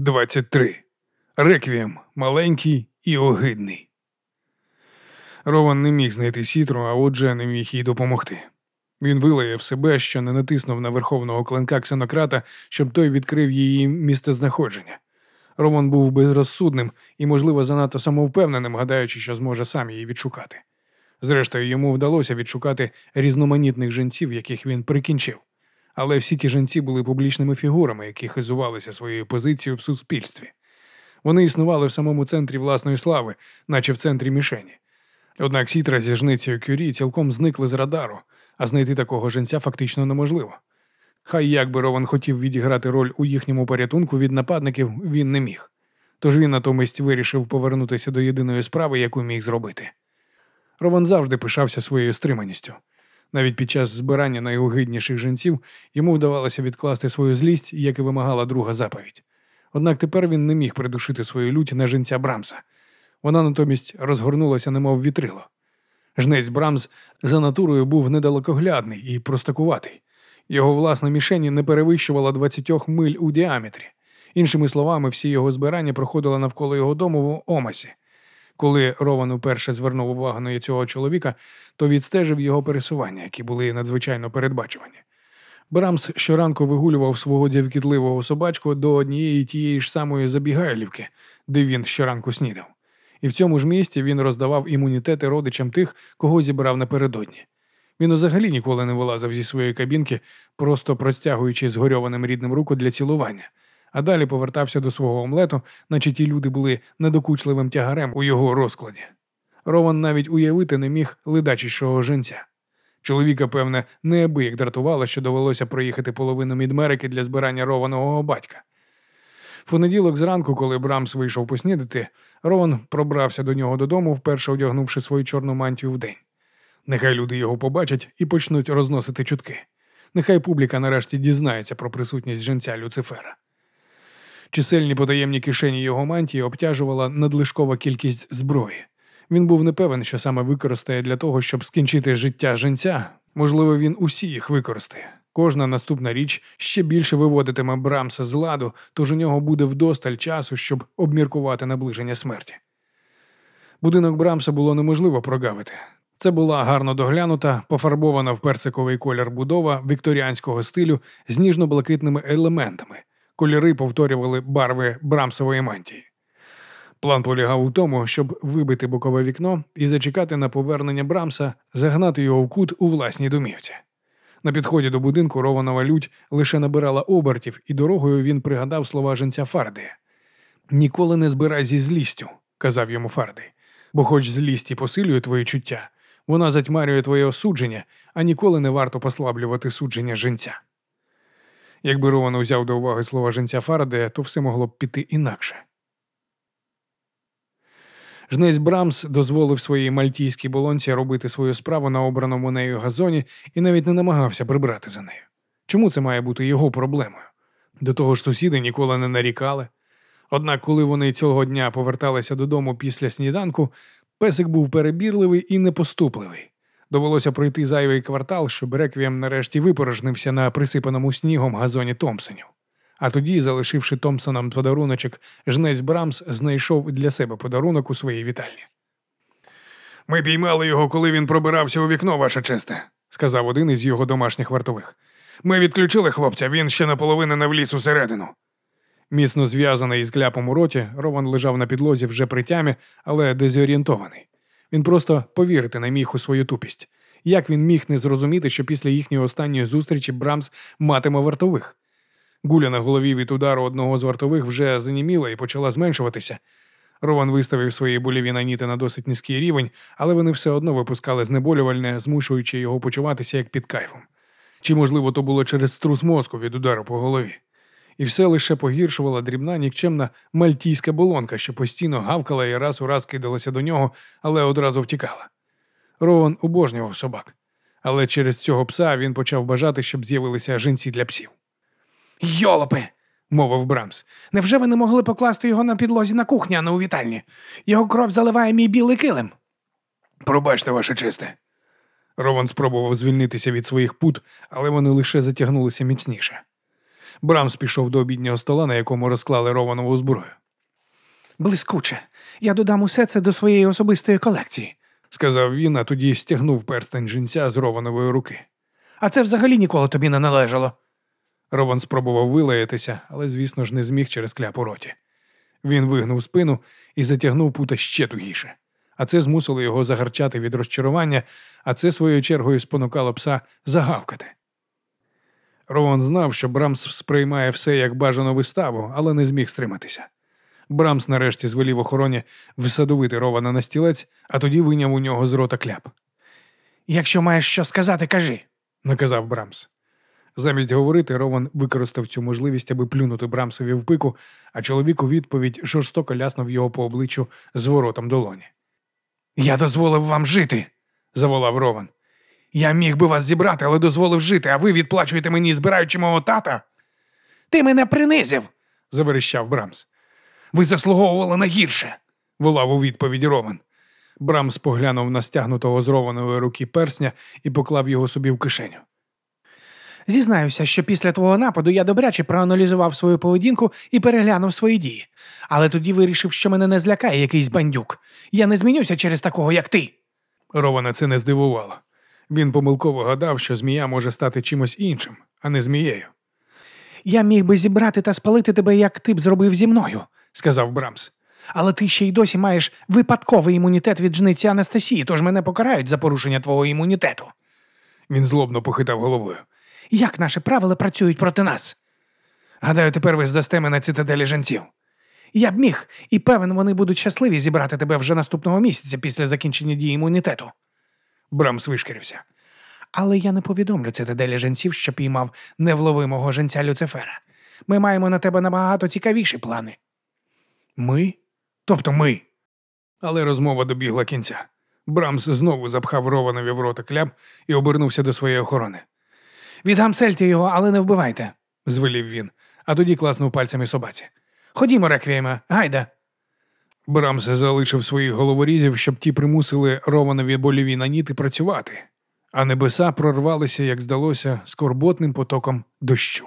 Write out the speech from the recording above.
23. Реквієм маленький і огидний. Рован не міг знайти сітру, а отже, не міг їй допомогти. Він вилаяв себе, що не натиснув на верховного клинка ксенократа, щоб той відкрив її місцезнаходження. Рован був безрозсудним і, можливо, занадто самовпевненим, гадаючи, що зможе сам її відшукати. Зрештою, йому вдалося відшукати різноманітних жінців, яких він прикінчив. Але всі ті жінці були публічними фігурами, які хизувалися своєю позицією в суспільстві. Вони існували в самому центрі власної слави, наче в центрі мішені. Однак сітра зі жницею кюрі цілком зникли з радару, а знайти такого женця фактично неможливо. Хай як би Рован хотів відіграти роль у їхньому порятунку від нападників, він не міг. Тож він натомість вирішив повернутися до єдиної справи, яку міг зробити. Рован завжди пишався своєю стриманістю. Навіть під час збирання найогидніших жінців йому вдавалося відкласти свою злість, як і вимагала друга заповідь. Однак тепер він не міг придушити свою лють на жінця Брамса. Вона натомість розгорнулася, немов вітрило. Жнець Брамс за натурою був недалекоглядний і простакуватий. Його власна мішені не перевищувала 20 миль у діаметрі. Іншими словами, всі його збирання проходили навколо його дому в Омасі. Коли Рован уперше звернув увагу на цього чоловіка, то відстежив його пересування, які були надзвичайно передбачувані. Брамс щоранку вигулював свого дівкітливого собачку до однієї тієї ж самої забігайлівки, де він щоранку снідав. І в цьому ж місці він роздавав імунітети родичам тих, кого зібрав напередодні. Він взагалі ніколи не вилазив зі своєї кабінки, просто простягуючи згорьованим рідним руку для цілування, а далі повертався до свого омлету, наче ті люди були недокучливим тягарем у його розкладі. Рован навіть уявити не міг ледачішого женця. Чоловіка, певне, неабияк дратувало, що довелося проїхати половину Мідмерики для збирання рованого батька. В понеділок зранку, коли Брамс вийшов поснідати, Рован пробрався до нього додому, вперше одягнувши свою чорну мантію вдень. Нехай люди його побачать і почнуть розносити чутки. Нехай публіка нарешті дізнається про присутність женця Люцифера. Чисельні потаємні кишені його мантії обтяжувала надлишкова кількість зброї. Він був непевен, що саме використає для того, щоб скінчити життя женця. Можливо, він усі їх використає. Кожна наступна річ ще більше виводитиме Брамса з ладу, тож у нього буде вдосталь часу, щоб обміркувати наближення смерті. Будинок Брамса було неможливо прогавити. Це була гарно доглянута, пофарбована в персиковий колір будова вікторіанського стилю з ніжно-блакитними елементами. Кольори повторювали барви Брамсової мантії. План полягав у тому, щоб вибити бокове вікно і зачекати на повернення Брамса, загнати його в кут у власній домівці. На підході до будинку Рованова лють лише набирала обертів, і дорогою він пригадав слова женця Фардея. Ніколи не збирай зі злістю, казав йому Фардей, бо хоч злість і посилює твої чуття, вона затьмарює твоє осудження, а ніколи не варто послаблювати судження женця. Якби Рован узяв до уваги слова женця Фарадея, то все могло б піти інакше. Жнець Брамс дозволив своїй мальтійській болонці робити свою справу на обраному нею газоні і навіть не намагався прибрати за нею. Чому це має бути його проблемою? До того ж, сусіди ніколи не нарікали. Однак, коли вони цього дня поверталися додому після сніданку, песик був перебірливий і непоступливий. Довелося пройти зайвий квартал, щоб реквієм нарешті випорожнився на присипаному снігом газоні Томпсонів. А тоді, залишивши Томпсонам подаруночок, жнець Брамс знайшов для себе подарунок у своїй вітальні. Ми піймали його, коли він пробирався у вікно, ваше честе, сказав один із його домашніх вартових. Ми відключили хлопця, він ще наполовину не вліз усередину. Міцно зв'язаний із кляпом у роті, Рован лежав на підлозі вже при тямі, але дезорієнтований. Він просто повірити не міг у свою тупість. Як він міг не зрозуміти, що після їхньої останньої зустрічі Брамс матиме вартових? Гуля на голові від удару одного з вартових вже заніміла і почала зменшуватися. Рован виставив свої боліві наніти на досить низький рівень, але вони все одно випускали знеболювальне, змушуючи його почуватися як під кайфом. Чи, можливо, то було через струс мозку від удару по голові? І все лише погіршувала дрібна нікчемна мальтійська болонка, що постійно гавкала і раз у раз кидалася до нього, але одразу втікала. Рован обожнював собак, але через цього пса він почав бажати, щоб з'явилися жінці для псів. Йолопи, мовив Брамс. Невже ви не могли покласти його на підлозі на кухні, а не у вітальні? Його кров заливає мій білий килим. Пробачте, ваше чисте. Рован спробував звільнитися від своїх пут, але вони лише затягнулися міцніше. Брамс пішов до обіднього стола, на якому розклали Рованову зброю. Блискуче. Я додам усе це до своєї особистої колекції. Сказав він, а тоді стягнув перстень жінця з Рованової руки. А це взагалі ніколи тобі не належало. Рован спробував вилаятися, але, звісно ж, не зміг через кляп у роті. Він вигнув спину і затягнув пута ще тугіше. А це змусило його загарчати від розчарування, а це своєю чергою спонукало пса загавкати. Рован знав, що Брамс сприймає все як бажану виставу, але не зміг стриматися. Брамс нарешті звелів охороні всадовити Рована на стілець, а тоді виняв у нього з рота кляп. Якщо маєш що сказати, кажи. наказав Брамс. Замість говорити, Рован використав цю можливість, аби плюнути Брамсові в пику, а чоловік у відповідь жорстоко ляснув його по обличчю з воротом долоні. Я дозволив вам жити, Заволав Рован. Я міг би вас зібрати, але дозволив жити, а ви відплачуєте мені, збираючи мого тата. Ти мене принизив, заверещав Брамс. Ви заслуговували на гірше. Волав у відповідь Рован. Брамс поглянув на стягнутого з Рованої руки персня і поклав його собі в кишеню. Зізнаюся, що після твого нападу я добряче проаналізував свою поведінку і переглянув свої дії. Але тоді вирішив, що мене не злякає якийсь бандюк. Я не змінюся через такого, як ти. Рована це не здивувало. Він помилково гадав, що змія може стати чимось іншим, а не змією, Я міг би зібрати та спалити тебе, як ти б зробив зі мною, сказав Брамс. але ти ще й досі маєш випадковий імунітет від жниці Анастасії, тож мене покарають за порушення твого імунітету. Він злобно похитав головою. Як наші правила працюють проти нас? Гадаю, тепер ви здасте мене цитаделі женців. Я б міг, і певен, вони будуть щасливі зібрати тебе вже наступного місяця після закінчення дії імунітету. Брамс вишкірився. Але я не повідомлю цитаделі женців, що піймав невловимого женця Люцифера. Ми маємо на тебе набагато цікавіші плани. Ми? Тобто ми. Але розмова добігла кінця. Брамс знову запхав Рованові в рота кляп і обернувся до своєї охорони. Відгамсельте його, але не вбивайте, звелів він, а тоді класнув пальцями собаці. Ходімо, реквієме, гайда. Брамс залишив своїх головорізів, щоб ті примусили Рованові боліві наніти працювати, а небеса прорвалися, як здалося, скорботним потоком дощу.